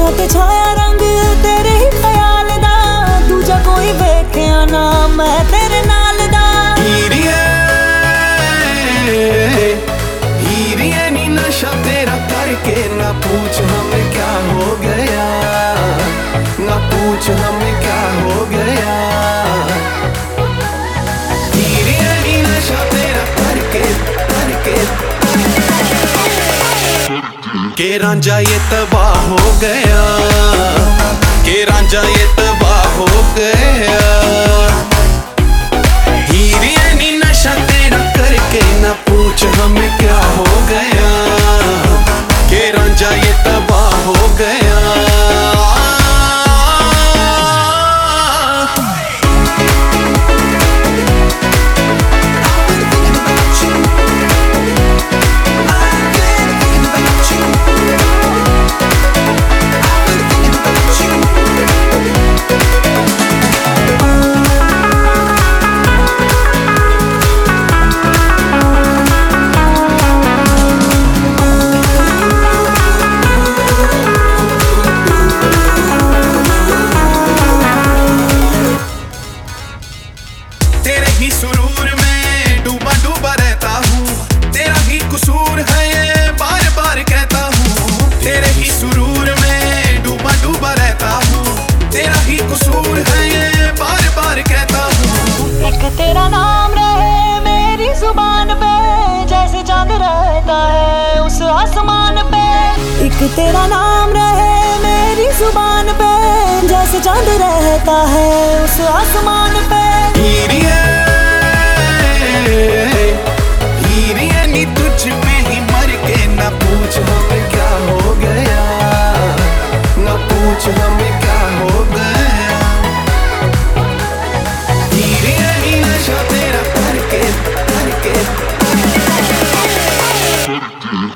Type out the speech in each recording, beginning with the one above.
ਅੱਖੀਆਂ ਤੇ ਛਾਇਆ ਰੰਗ ਤੇਰੇ ਹੀ ਖਿਆਲ ਦਾ ਦੂਜਾ ਕੋਈ ਵੇਖਿਆ ਨਾ ਮੈਂ ਤੇਰੇ ਨਾਲ ਦਾ ਹੀਰੀਏ ਹੀਰੀਏ ਨੀ ਨਸ਼ਾ ਤੇਰਾ करके ना पूछ हमें क्या हो गया ना पूछ हमें क्या हो गया के रांझा ये तबाह हो गया। के रांझा ये तबाह हो गया। एक तेरा नाम रहे मेरी ज़ुबान पे। जैसे चाँद रहता है उस आसमान पे।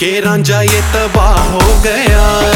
के रांझा ये तबाह हो गया।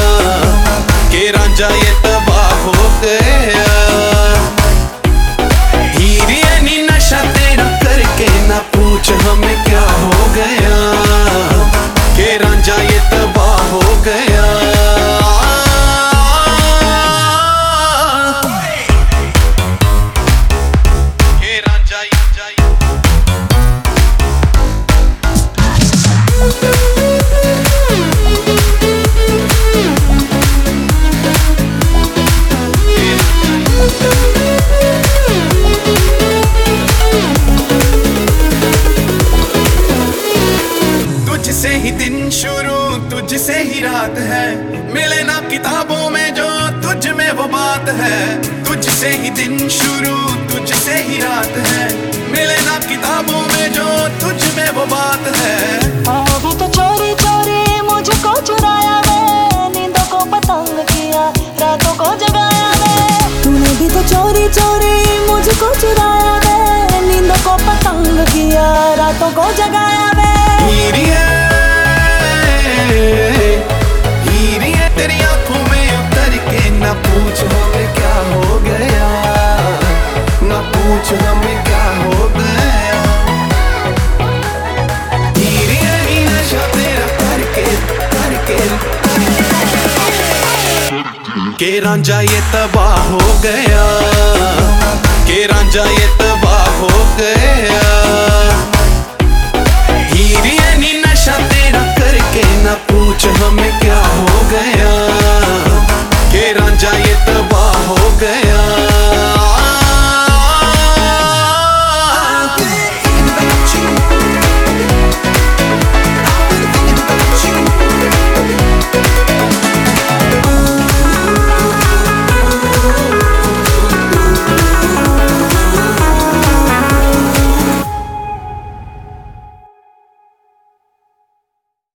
ही रात है। मिले ना किताबों में जो तुझ में वो बात है। तुझसे ही दिन शुरू, तुझसे ही रात है। मिले ना किताबों में जो तुझ में वो बात है। तो चोरी चोरी मुझको चुराया नींदों को पतंग किया, रातों को जगाया तूने भी तो चोरी चोरी मुझको चुराया नींदों को पतंग किया, रातों को जगाया के रांझा ये तबाह हो गया। के रांझा ये